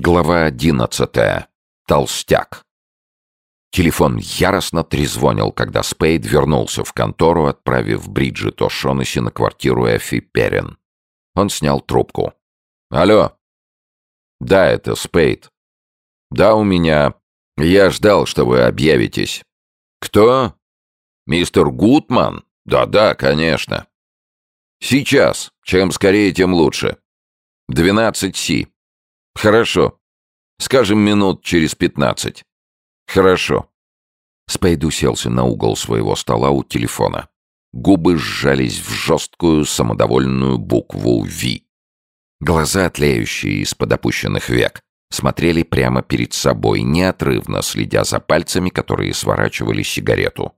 Глава одиннадцатая. Толстяк. Телефон яростно трезвонил, когда Спейд вернулся в контору, отправив Бриджит О'Шонесси на квартиру Эфи Перрин. Он снял трубку. «Алло!» «Да, это Спейд. Да, у меня. Я ждал, что вы объявитесь». «Кто?» «Мистер Гутман? Да-да, конечно». «Сейчас. Чем скорее, тем лучше. Двенадцать Си. Хорошо. Скажем, минут через пятнадцать. Хорошо. Спейд уселся на угол своего стола у телефона. Губы сжались в жесткую самодовольную букву «Ви». Глаза, тлеющие из-под опущенных век, смотрели прямо перед собой, неотрывно следя за пальцами, которые сворачивали сигарету.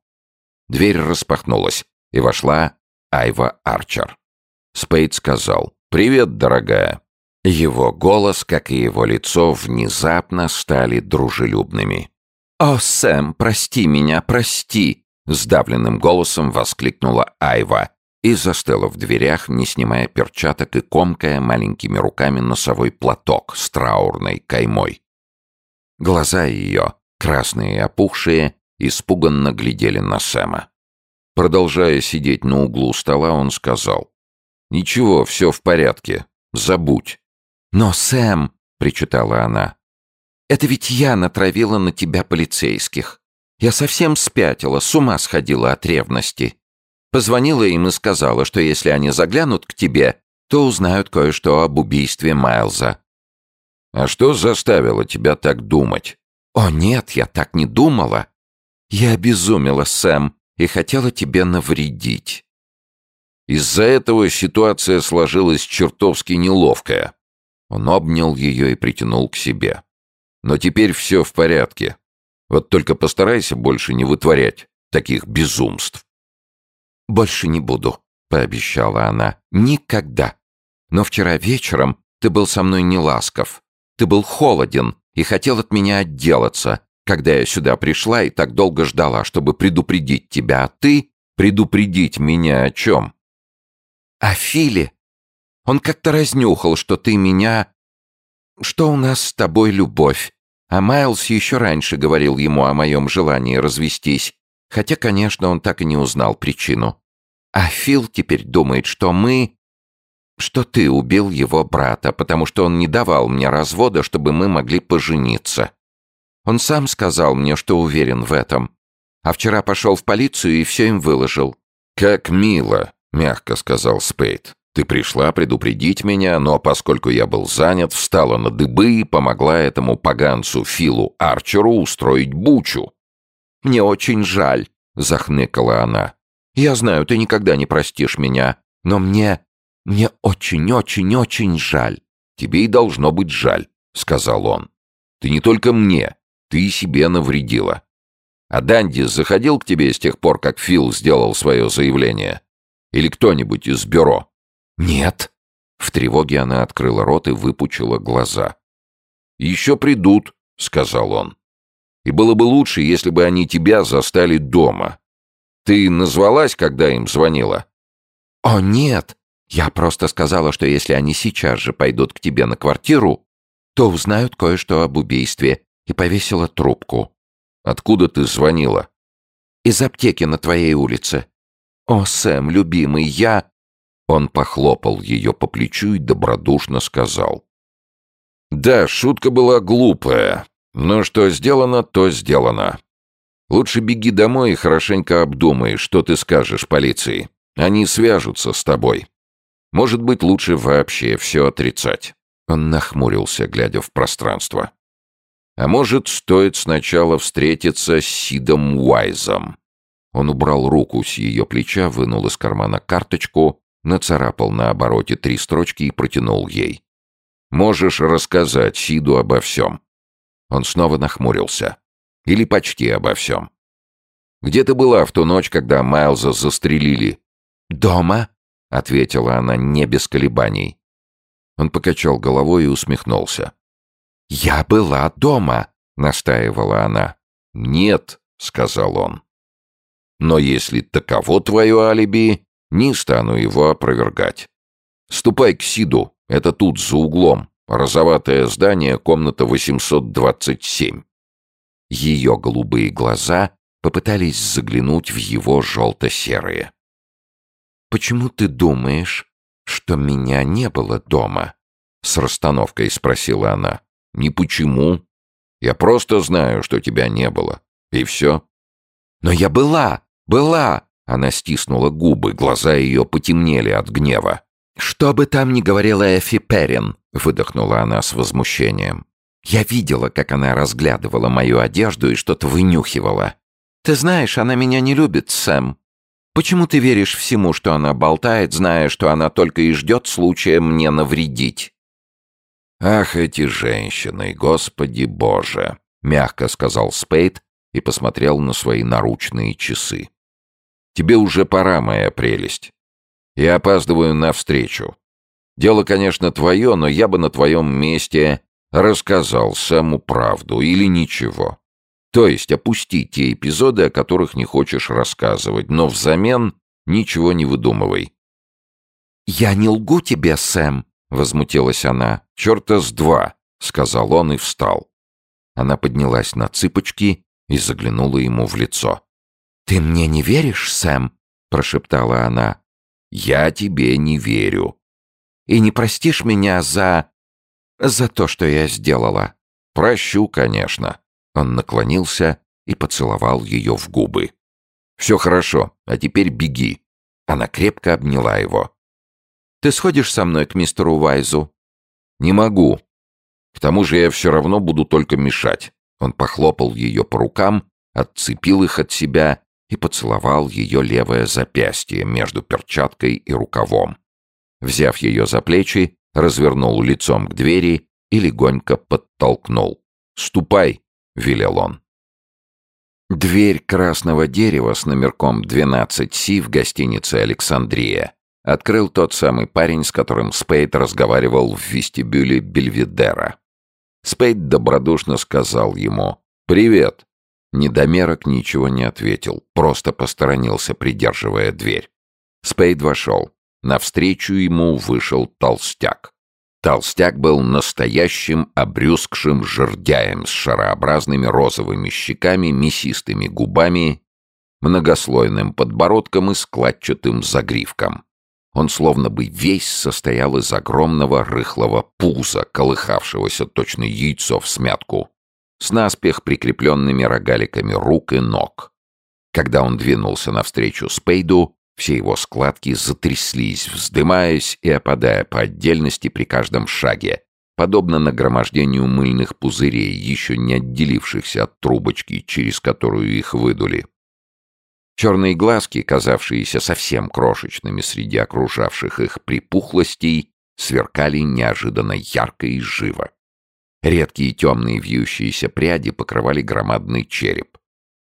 Дверь распахнулась, и вошла Айва Арчер. Спейд сказал «Привет, дорогая». Его голос, как и его лицо, внезапно стали дружелюбными. «О, Сэм, прости меня, прости!» — сдавленным голосом воскликнула Айва и застыла в дверях, не снимая перчаток и комкая маленькими руками носовой платок с траурной каймой. Глаза ее, красные и опухшие, испуганно глядели на Сэма. Продолжая сидеть на углу стола, он сказал, «Ничего, все в порядке. Забудь. «Но, Сэм», — причитала она, — «это ведь я натравила на тебя полицейских. Я совсем спятила, с ума сходила от ревности. Позвонила им и сказала, что если они заглянут к тебе, то узнают кое-что об убийстве Майлза». «А что заставило тебя так думать?» «О, нет, я так не думала. Я обезумела, Сэм, и хотела тебе навредить». Из-за этого ситуация сложилась чертовски неловкая. Он обнял ее и притянул к себе. «Но теперь все в порядке. Вот только постарайся больше не вытворять таких безумств». «Больше не буду», — пообещала она. «Никогда. Но вчера вечером ты был со мной не ласков. Ты был холоден и хотел от меня отделаться, когда я сюда пришла и так долго ждала, чтобы предупредить тебя, а ты предупредить меня о чем?» «О Филе», он как-то разнюхал, что ты меня... Что у нас с тобой любовь. А Майлз еще раньше говорил ему о моем желании развестись, хотя, конечно, он так и не узнал причину. А Фил теперь думает, что мы... Что ты убил его брата, потому что он не давал мне развода, чтобы мы могли пожениться. Он сам сказал мне, что уверен в этом. А вчера пошел в полицию и все им выложил. «Как мило», — мягко сказал Спейд. Ты пришла предупредить меня, но поскольку я был занят, встала на дыбы и помогла этому поганцу Филу Арчеру устроить бучу. «Мне очень жаль», — захныкала она. «Я знаю, ты никогда не простишь меня, но мне... мне очень-очень-очень жаль». «Тебе и должно быть жаль», — сказал он. «Ты не только мне, ты и себе навредила. А Данди заходил к тебе с тех пор, как Фил сделал свое заявление? Или кто-нибудь из бюро?» «Нет». В тревоге она открыла рот и выпучила глаза. «Еще придут», — сказал он. «И было бы лучше, если бы они тебя застали дома. Ты назвалась, когда им звонила?» «О, нет. Я просто сказала, что если они сейчас же пойдут к тебе на квартиру, то узнают кое-что об убийстве, и повесила трубку». «Откуда ты звонила?» «Из аптеки на твоей улице». «О, Сэм, любимый, я...» Он похлопал ее по плечу и добродушно сказал. «Да, шутка была глупая, но что сделано, то сделано. Лучше беги домой и хорошенько обдумай, что ты скажешь полиции. Они свяжутся с тобой. Может быть, лучше вообще все отрицать». Он нахмурился, глядя в пространство. «А может, стоит сначала встретиться с Сидом Уайзом?» Он убрал руку с ее плеча, вынул из кармана карточку нацарапал на обороте три строчки и протянул ей. «Можешь рассказать Сиду обо всем». Он снова нахмурился. «Или почти обо всем». «Где ты была в ту ночь, когда Майлза застрелили?» «Дома», — ответила она не без колебаний. Он покачал головой и усмехнулся. «Я была дома», — настаивала она. «Нет», — сказал он. «Но если таково твое алиби, не стану его опровергать. Ступай к Сиду, это тут, за углом. Розоватое здание, комната 827. Ее голубые глаза попытались заглянуть в его желто-серые. «Почему ты думаешь, что меня не было дома?» — с расстановкой спросила она. «Не почему. Я просто знаю, что тебя не было. И все». «Но я была! Была!» Она стиснула губы, глаза ее потемнели от гнева. «Что бы там ни говорила Эфи Перрин», — выдохнула она с возмущением. «Я видела, как она разглядывала мою одежду и что-то вынюхивала. Ты знаешь, она меня не любит, Сэм. Почему ты веришь всему, что она болтает, зная, что она только и ждет случая мне навредить?» «Ах, эти женщины, господи боже!» — мягко сказал Спейд и посмотрел на свои наручные часы. «Тебе уже пора, моя прелесть. Я опаздываю на встречу. Дело, конечно, твое, но я бы на твоем месте рассказал Сэму правду или ничего. То есть опусти те эпизоды, о которых не хочешь рассказывать, но взамен ничего не выдумывай. «Я не лгу тебе, Сэм», — возмутилась она. «Черта с два», — сказал он и встал. Она поднялась на цыпочки и заглянула ему в лицо. «Ты мне не веришь, Сэм?» — прошептала она. «Я тебе не верю». «И не простишь меня за... за то, что я сделала?» «Прощу, конечно». Он наклонился и поцеловал ее в губы. «Все хорошо, а теперь беги». Она крепко обняла его. «Ты сходишь со мной к мистеру Вайзу?» «Не могу. К тому же я все равно буду только мешать». Он похлопал ее по рукам, отцепил их от себя и поцеловал ее левое запястье между перчаткой и рукавом. Взяв ее за плечи, развернул лицом к двери и легонько подтолкнул. «Ступай!» — велел он. Дверь красного дерева с номерком 12Си в гостинице «Александрия» открыл тот самый парень, с которым Спейд разговаривал в вестибюле Бельведера. Спейд добродушно сказал ему «Привет». Недомерок ничего не ответил, просто посторонился, придерживая дверь. Спейд вошел. Навстречу ему вышел толстяк. Толстяк был настоящим обрюзгшим жердяем с шарообразными розовыми щеками, мясистыми губами, многослойным подбородком и складчатым загривком. Он словно бы весь состоял из огромного рыхлого пуза, колыхавшегося точно яйцо в смятку, с наспех прикрепленными рогаликами рук и ног. Когда он двинулся навстречу Спейду, все его складки затряслись, вздымаясь и опадая по отдельности при каждом шаге, подобно нагромождению мыльных пузырей, еще не отделившихся от трубочки, через которую их выдули. Черные глазки, казавшиеся совсем крошечными среди окружавших их припухлостей, сверкали неожиданно ярко и живо. Редкие темные вьющиеся пряди покрывали громадный череп.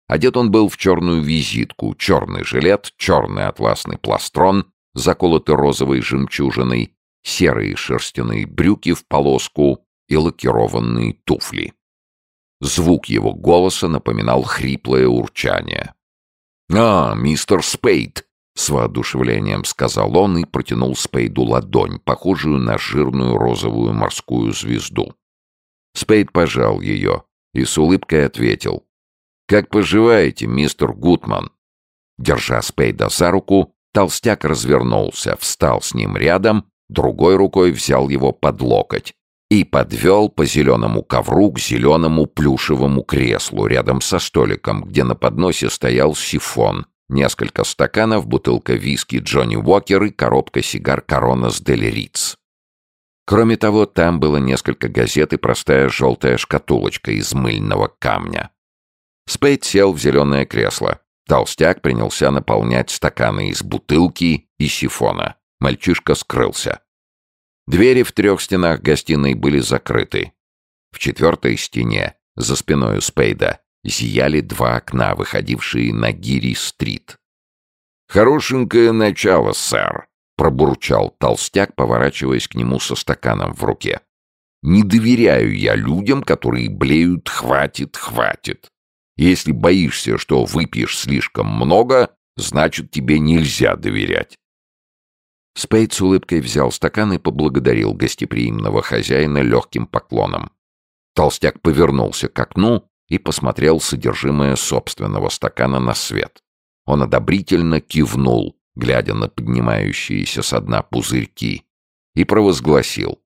Одет он был в черную визитку, черный жилет, черный атласный пластрон, заколотый розовой жемчужиной, серые шерстяные брюки в полоску и лакированные туфли. Звук его голоса напоминал хриплое урчание. «А, мистер Спейд!» — с воодушевлением сказал он и протянул Спейду ладонь, похожую на жирную розовую морскую звезду. Спейд пожал ее и с улыбкой ответил. «Как поживаете, мистер Гутман?» Держа Спейда за руку, толстяк развернулся, встал с ним рядом, другой рукой взял его под локоть и подвел по зеленому ковру к зеленому плюшевому креслу рядом со столиком, где на подносе стоял сифон, несколько стаканов, бутылка виски Джонни Уокер и коробка сигар Коронас Дель Риц. Кроме того, там было несколько газет и простая желтая шкатулочка из мыльного камня. Спейд сел в зеленое кресло. Толстяк принялся наполнять стаканы из бутылки и сифона. Мальчишка скрылся. Двери в трех стенах гостиной были закрыты. В четвертой стене, за спиной Спейда, зияли два окна, выходившие на Гири-стрит. «Хорошенькое начало, сэр», — пробурчал толстяк, поворачиваясь к нему со стаканом в руке. «Не доверяю я людям, которые блеют «хватит, хватит». Если боишься, что выпьешь слишком много, значит, тебе нельзя доверять. Спейд с улыбкой взял стакан и поблагодарил гостеприимного хозяина легким поклоном. Толстяк повернулся к окну и посмотрел содержимое собственного стакана на свет. Он одобрительно кивнул, глядя на поднимающиеся со дна пузырьки, и провозгласил.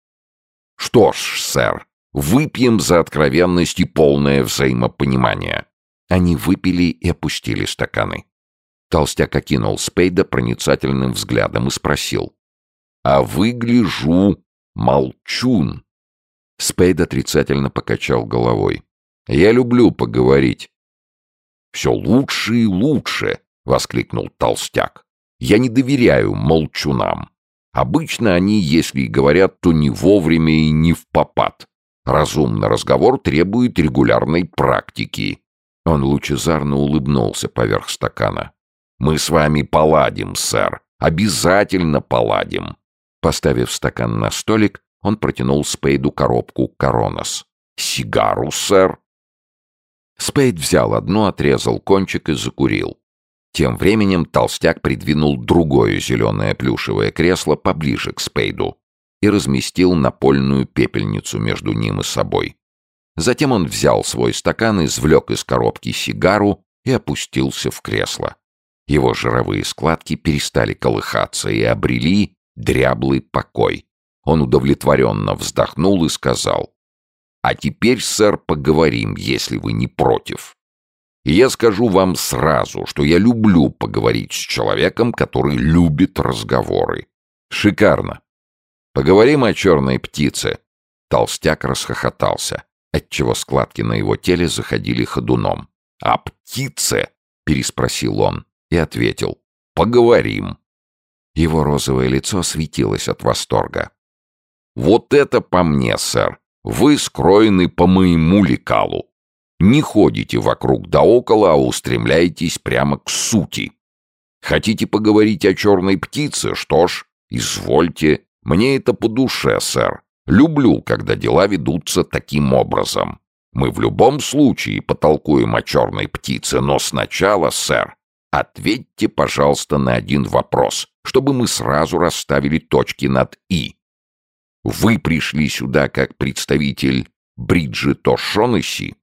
«Что ж, сэр, выпьем за откровенность и полное взаимопонимание». Они выпили и опустили стаканы. Толстяк окинул Спейда проницательным взглядом и спросил. «А выгляжу молчун». Спейд отрицательно покачал головой. «Я люблю поговорить». «Все лучше и лучше», — воскликнул Толстяк. «Я не доверяю молчунам. Обычно они, если и говорят, то не вовремя и не в попад. Разумный разговор требует регулярной практики». Он лучезарно улыбнулся поверх стакана. Мы с вами поладим, сэр. Обязательно поладим. Поставив стакан на столик, он протянул Спейду коробку «Коронос». «Сигару, сэр?» Спейд взял одну, отрезал кончик и закурил. Тем временем толстяк придвинул другое зеленое плюшевое кресло поближе к Спейду и разместил напольную пепельницу между ним и собой. Затем он взял свой стакан, извлек из коробки сигару и опустился в кресло. Его жировые складки перестали колыхаться и обрели дряблый покой. Он удовлетворенно вздохнул и сказал, «А теперь, сэр, поговорим, если вы не против. И я скажу вам сразу, что я люблю поговорить с человеком, который любит разговоры. Шикарно. Поговорим о черной птице». Толстяк расхохотался, отчего складки на его теле заходили ходуном. «О птице?» — переспросил он и ответил «Поговорим». Его розовое лицо светилось от восторга. «Вот это по мне, сэр! Вы скроены по моему лекалу. Не ходите вокруг да около, а устремляетесь прямо к сути. Хотите поговорить о черной птице? Что ж, извольте. Мне это по душе, сэр. Люблю, когда дела ведутся таким образом. Мы в любом случае потолкуем о черной птице, но сначала, сэр, Ответьте, пожалуйста, на один вопрос, чтобы мы сразу расставили точки над «и». Вы пришли сюда как представитель Бриджит О'Шонесси?»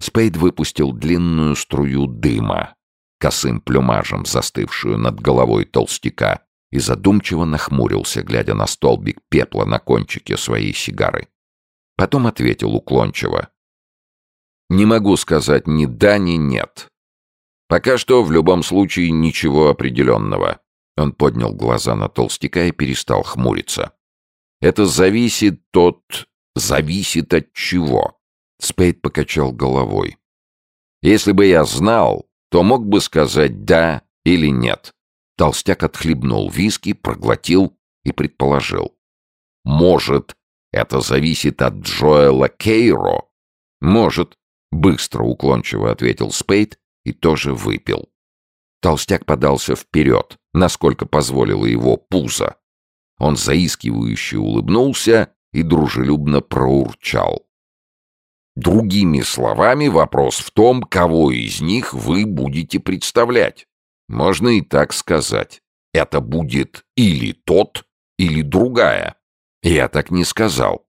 Спейд выпустил длинную струю дыма, косым плюмажем застывшую над головой толстяка, и задумчиво нахмурился, глядя на столбик пепла на кончике своей сигары. Потом ответил уклончиво. «Не могу сказать ни да, ни нет. Пока что, в любом случае, ничего определенного. Он поднял глаза на толстяка и перестал хмуриться. Это зависит от... зависит от чего? Спейд покачал головой. Если бы я знал, то мог бы сказать «да» или «нет». Толстяк отхлебнул виски, проглотил и предположил. «Может, это зависит от Джоэла Кейро?» «Может», — быстро уклончиво ответил Спейд и тоже выпил. Толстяк подался вперед, насколько позволило его пузо. Он заискивающе улыбнулся и дружелюбно проурчал. Другими словами, вопрос в том, кого из них вы будете представлять. Можно и так сказать. Это будет или тот, или другая. Я так не сказал.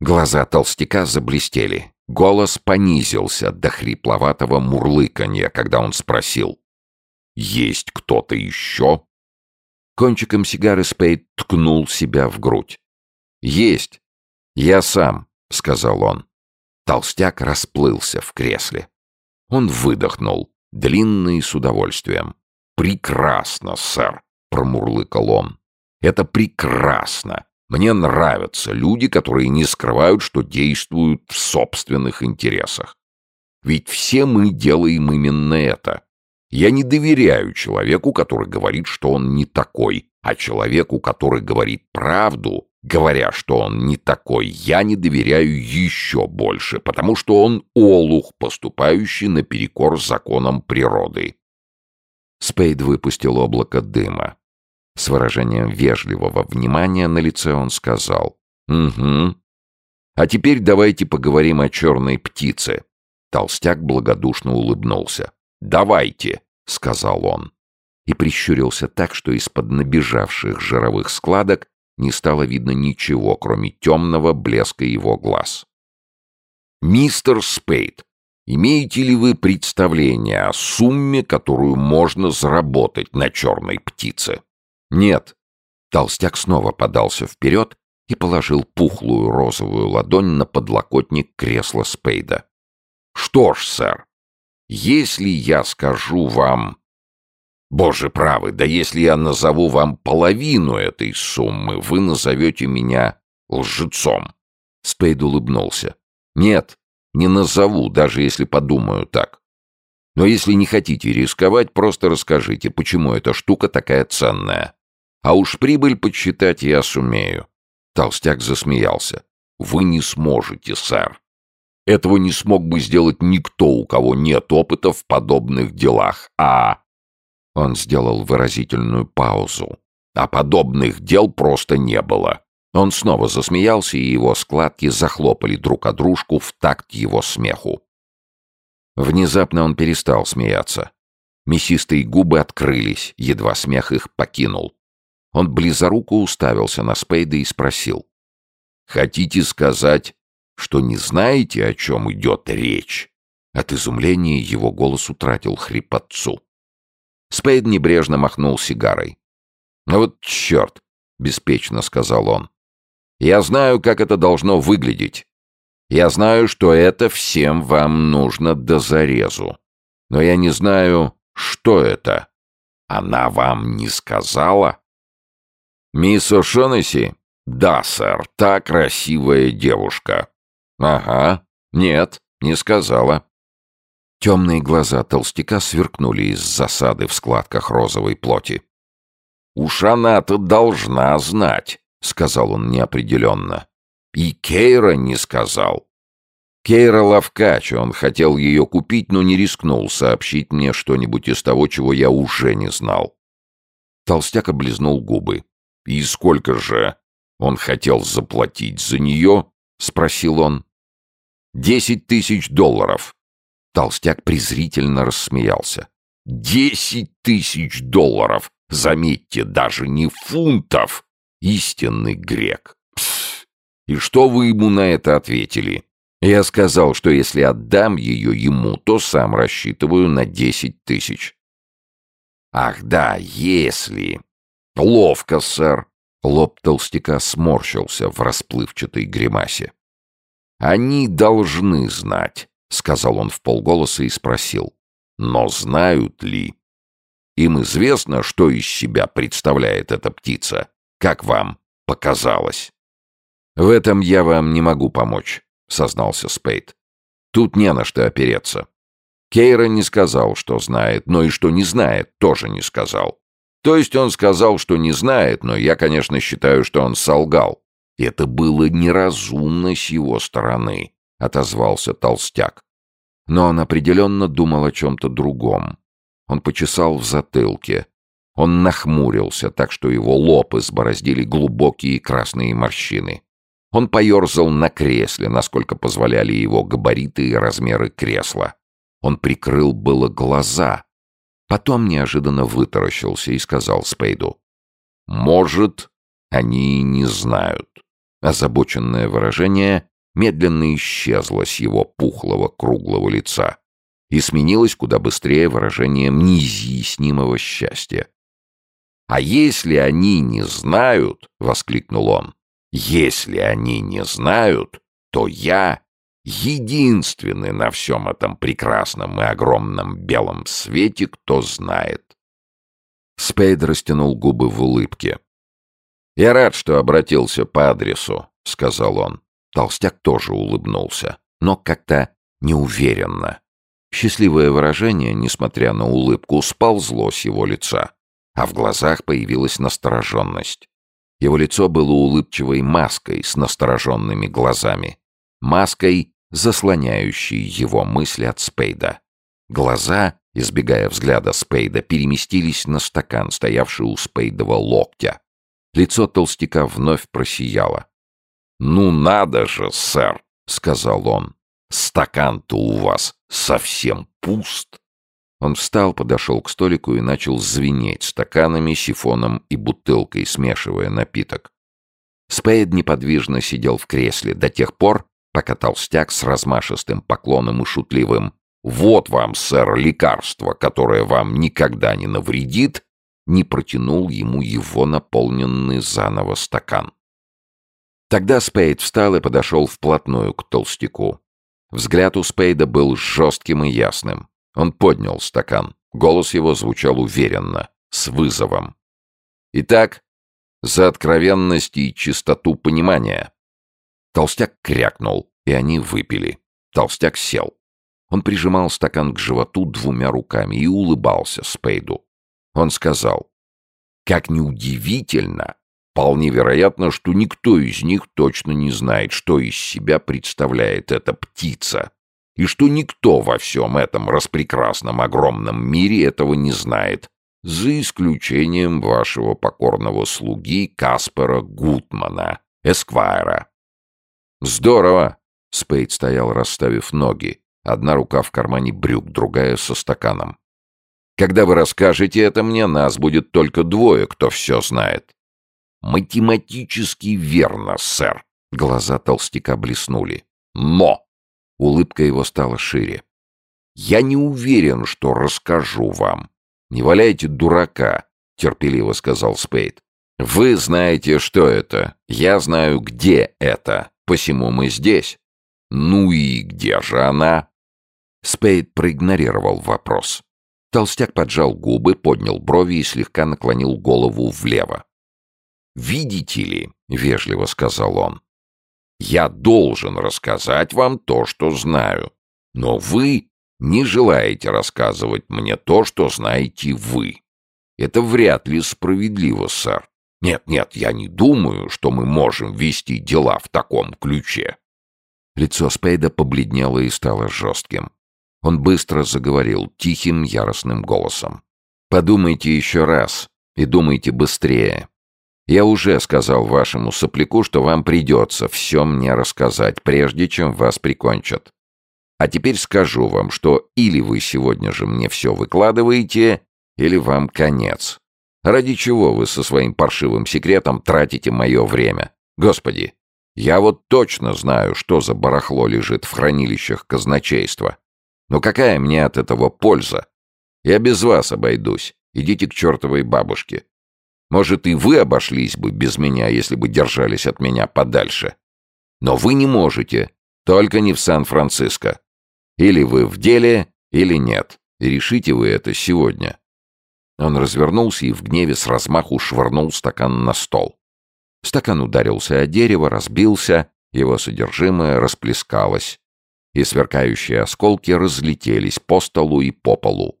Глаза толстяка заблестели. Голос понизился до хрипловатого мурлыканья, когда он спросил. «Есть кто-то еще?» Кончиком сигары Спейд ткнул себя в грудь. «Есть. Я сам», — сказал он. Толстяк расплылся в кресле. Он выдохнул, длинно и с удовольствием. «Прекрасно, сэр», — промурлыкал он. «Это прекрасно. Мне нравятся люди, которые не скрывают, что действуют в собственных интересах. Ведь все мы делаем именно это. Я не доверяю человеку, который говорит, что он не такой, а человеку, который говорит правду, говоря, что он не такой, я не доверяю еще больше, потому что он олух, поступающий наперекор законам природы. Спейд выпустил облако дыма. С выражением вежливого внимания на лице он сказал «Угу». «А теперь давайте поговорим о черной птице». Толстяк благодушно улыбнулся. «Давайте», — сказал он. и прищурился так, что из-под набежавших жировых складок не стало видно ничего, кроме темного блеска его глаз. «Мистер Спейд, имеете ли вы представление о сумме, которую можно заработать на черной птице?» «Нет». Толстяк снова подался вперед и положил пухлую розовую ладонь на подлокотник кресла Спейда. «Что ж, сэр, если я скажу вам Боже правый, да если я назову вам половину этой суммы, вы назовете меня лжецом. Спейд улыбнулся. Нет, не назову, даже если подумаю так. Но если не хотите рисковать, просто расскажите, почему эта штука такая ценная. А уж прибыль подсчитать я сумею. Толстяк засмеялся. Вы не сможете, сэр. Этого не смог бы сделать никто, у кого нет опыта в подобных делах. А он сделал выразительную паузу. А подобных дел просто не было. Он снова засмеялся, и его складки захлопали друг о дружку в такт его смеху. Внезапно он перестал смеяться. Мясистые губы открылись, едва смех их покинул. Он близоруко уставился на Спейда и спросил. «Хотите сказать, что не знаете, о чем идет речь?» От изумления его голос утратил хрипотцу. Спейд небрежно махнул сигарой. «Ну вот черт!» — беспечно сказал он. «Я знаю, как это должно выглядеть. Я знаю, что это всем вам нужно до зарезу. Но я не знаю, что это. Она вам не сказала?» «Мисс О'Шонесси?» «Да, сэр, та красивая девушка». «Ага, нет, не сказала». Темные глаза толстяка сверкнули из засады в складках розовой плоти. «Уж она-то должна знать», — сказал он неопределенно. «И Кейра не сказал». Кейра Лавкач, он хотел ее купить, но не рискнул сообщить мне что-нибудь из того, чего я уже не знал. Толстяк облизнул губы. «И сколько же он хотел заплатить за нее?» — спросил он. «Десять тысяч долларов», Толстяк презрительно рассмеялся. «Десять тысяч долларов! Заметьте, даже не фунтов! Истинный грек! Пс! И что вы ему на это ответили?» Я сказал, что если отдам ее ему, то сам рассчитываю на десять тысяч. «Ах да, если...» «Ловко, сэр!» Лоб толстяка сморщился в расплывчатой гримасе. «Они должны знать. — сказал он вполголоса и спросил. «Но знают ли? Им известно, что из себя представляет эта птица. Как вам показалось?» «В этом я вам не могу помочь», — сознался Спейд. «Тут не на что опереться. Кейра не сказал, что знает, но и что не знает, тоже не сказал. То есть он сказал, что не знает, но я, конечно, считаю, что он солгал. Это было неразумно с его стороны. — отозвался толстяк. Но он определенно думал о чем-то другом. Он почесал в затылке. Он нахмурился, так что его лоб избороздили глубокие красные морщины. Он поерзал на кресле, насколько позволяли его габариты и размеры кресла. Он прикрыл было глаза. Потом неожиданно вытаращился и сказал Спейду. «Может, они не знают». Озабоченное выражение медленно исчезла с его пухлого круглого лица и сменилась куда быстрее выражением неизъяснимого счастья. «А если они не знают, — воскликнул он, — если они не знают, то я единственный на всем этом прекрасном и огромном белом свете, кто знает». Спейд растянул губы в улыбке. «Я рад, что обратился по адресу», — сказал он. Толстяк тоже улыбнулся, но как-то неуверенно. Счастливое выражение, несмотря на улыбку, сползло с его лица, а в глазах появилась настороженность. Его лицо было улыбчивой маской с настороженными глазами. Маской, заслоняющей его мысли от Спейда. Глаза, избегая взгляда Спейда, переместились на стакан, стоявший у Спейдова локтя. Лицо толстяка вновь просияло. «Ну надо же, сэр!» — сказал он. «Стакан-то у вас совсем пуст!» Он встал, подошел к столику и начал звенеть стаканами, сифоном и бутылкой, смешивая напиток. Спейд неподвижно сидел в кресле до тех пор, пока толстяк с размашистым поклоном и шутливым «Вот вам, сэр, лекарство, которое вам никогда не навредит», не протянул ему его наполненный заново стакан. Тогда Спейд встал и подошел вплотную к толстяку. Взгляд у Спейда был жестким и ясным. Он поднял стакан. Голос его звучал уверенно, с вызовом. «Итак, за откровенность и чистоту понимания». Толстяк крякнул, и они выпили. Толстяк сел. Он прижимал стакан к животу двумя руками и улыбался Спейду. Он сказал, «Как неудивительно, вполне вероятно, что никто из них точно не знает, что из себя представляет эта птица, и что никто во всем этом распрекрасном огромном мире этого не знает, за исключением вашего покорного слуги Каспера Гутмана, Эсквайра». «Здорово!» — Спейд стоял, расставив ноги, одна рука в кармане брюк, другая со стаканом. Когда вы расскажете это мне, нас будет только двое, кто все знает». «Математически верно, сэр». Глаза толстяка блеснули. «Но!» Улыбка его стала шире. «Я не уверен, что расскажу вам. Не валяйте дурака», — терпеливо сказал Спейд. «Вы знаете, что это. Я знаю, где это. Посему мы здесь». «Ну и где же она?» Спейд проигнорировал вопрос. Толстяк поджал губы, поднял брови и слегка наклонил голову влево. «Видите ли», — вежливо сказал он, — «я должен рассказать вам то, что знаю, но вы не желаете рассказывать мне то, что знаете вы. Это вряд ли справедливо, сэр. Нет, нет, я не думаю, что мы можем вести дела в таком ключе». Лицо Спейда побледнело и стало жестким. Он быстро заговорил, тихим, яростным голосом. «Подумайте еще раз и думайте быстрее. Я уже сказал вашему сопляку, что вам придется все мне рассказать, прежде чем вас прикончат. А теперь скажу вам, что или вы сегодня же мне все выкладываете, или вам конец. Ради чего вы со своим паршивым секретом тратите мое время? Господи, я вот точно знаю, что за барахло лежит в хранилищах казначейства. Но какая мне от этого польза? Я без вас обойдусь. Идите к чертовой бабушке. Может, и вы обошлись бы без меня, если бы держались от меня подальше. Но вы не можете. Только не в Сан-Франциско. Или вы в деле, или нет. И решите вы это сегодня. Он развернулся и в гневе с размаху швырнул стакан на стол. Стакан ударился о дерево, разбился, его содержимое расплескалось и сверкающие осколки разлетелись по столу и по полу.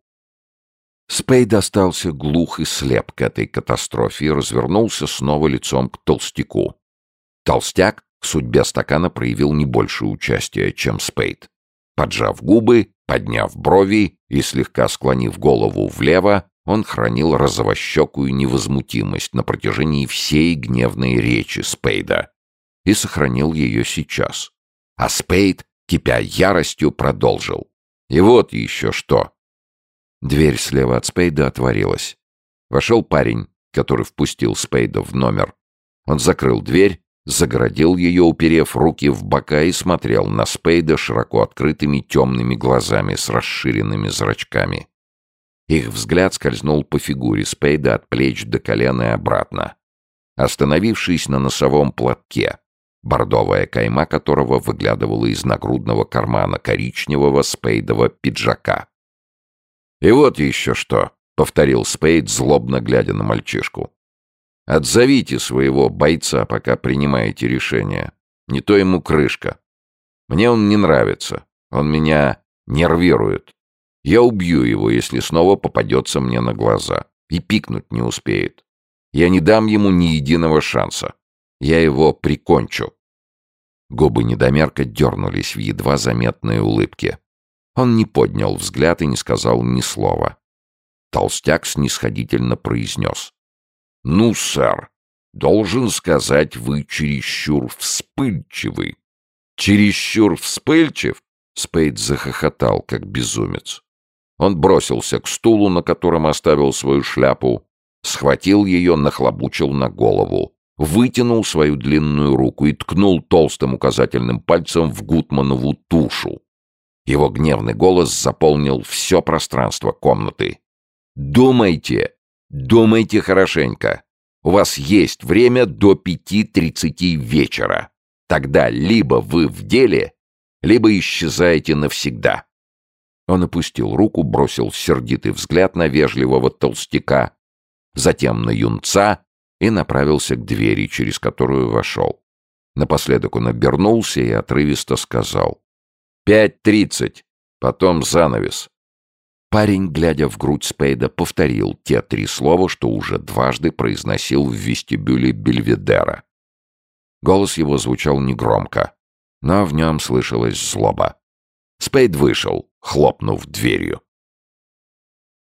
Спейд остался глух и слеп к этой катастрофе и развернулся снова лицом к толстяку. Толстяк к судьбе стакана проявил не больше участия, чем Спейд. Поджав губы, подняв брови и слегка склонив голову влево, он хранил розовощекую невозмутимость на протяжении всей гневной речи Спейда и сохранил ее сейчас. А Спейд кипя яростью, продолжил. «И вот еще что!» Дверь слева от Спейда отворилась. Вошел парень, который впустил Спейда в номер. Он закрыл дверь, загородил ее, уперев руки в бока и смотрел на Спейда широко открытыми темными глазами с расширенными зрачками. Их взгляд скользнул по фигуре Спейда от плеч до колена и обратно. Остановившись на носовом платке, бордовая кайма которого выглядывала из нагрудного кармана коричневого спейдового пиджака. «И вот еще что», — повторил Спейд, злобно глядя на мальчишку. «Отзовите своего бойца, пока принимаете решение. Не то ему крышка. Мне он не нравится. Он меня нервирует. Я убью его, если снова попадется мне на глаза. И пикнуть не успеет. Я не дам ему ни единого шанса. Я его прикончу. Губы недомерка дернулись в едва заметной улыбке. Он не поднял взгляд и не сказал ни слова. Толстяк снисходительно произнес. «Ну, сэр, должен сказать, вы чересчур вспыльчивы». «Чересчур вспыльчив?» Спейд захохотал, как безумец. Он бросился к стулу, на котором оставил свою шляпу, схватил ее, нахлобучил на голову, вытянул свою длинную руку и ткнул толстым указательным пальцем в Гутманову тушу. Его гневный голос заполнил все пространство комнаты. «Думайте! Думайте хорошенько! У вас есть время до пяти тридцати вечера. Тогда либо вы в деле, либо исчезаете навсегда». Он опустил руку, бросил сердитый взгляд на вежливого толстяка, затем на юнца и направился к двери, через которую вошел. Напоследок он обернулся и отрывисто сказал. «Пять тридцать, потом занавес». Парень, глядя в грудь Спейда, повторил те три слова, что уже дважды произносил в вестибюле Бельведера. Голос его звучал негромко, но в нем слышалась злоба. Спейд вышел, хлопнув дверью.